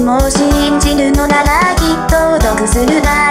も信じるのならきっと得するな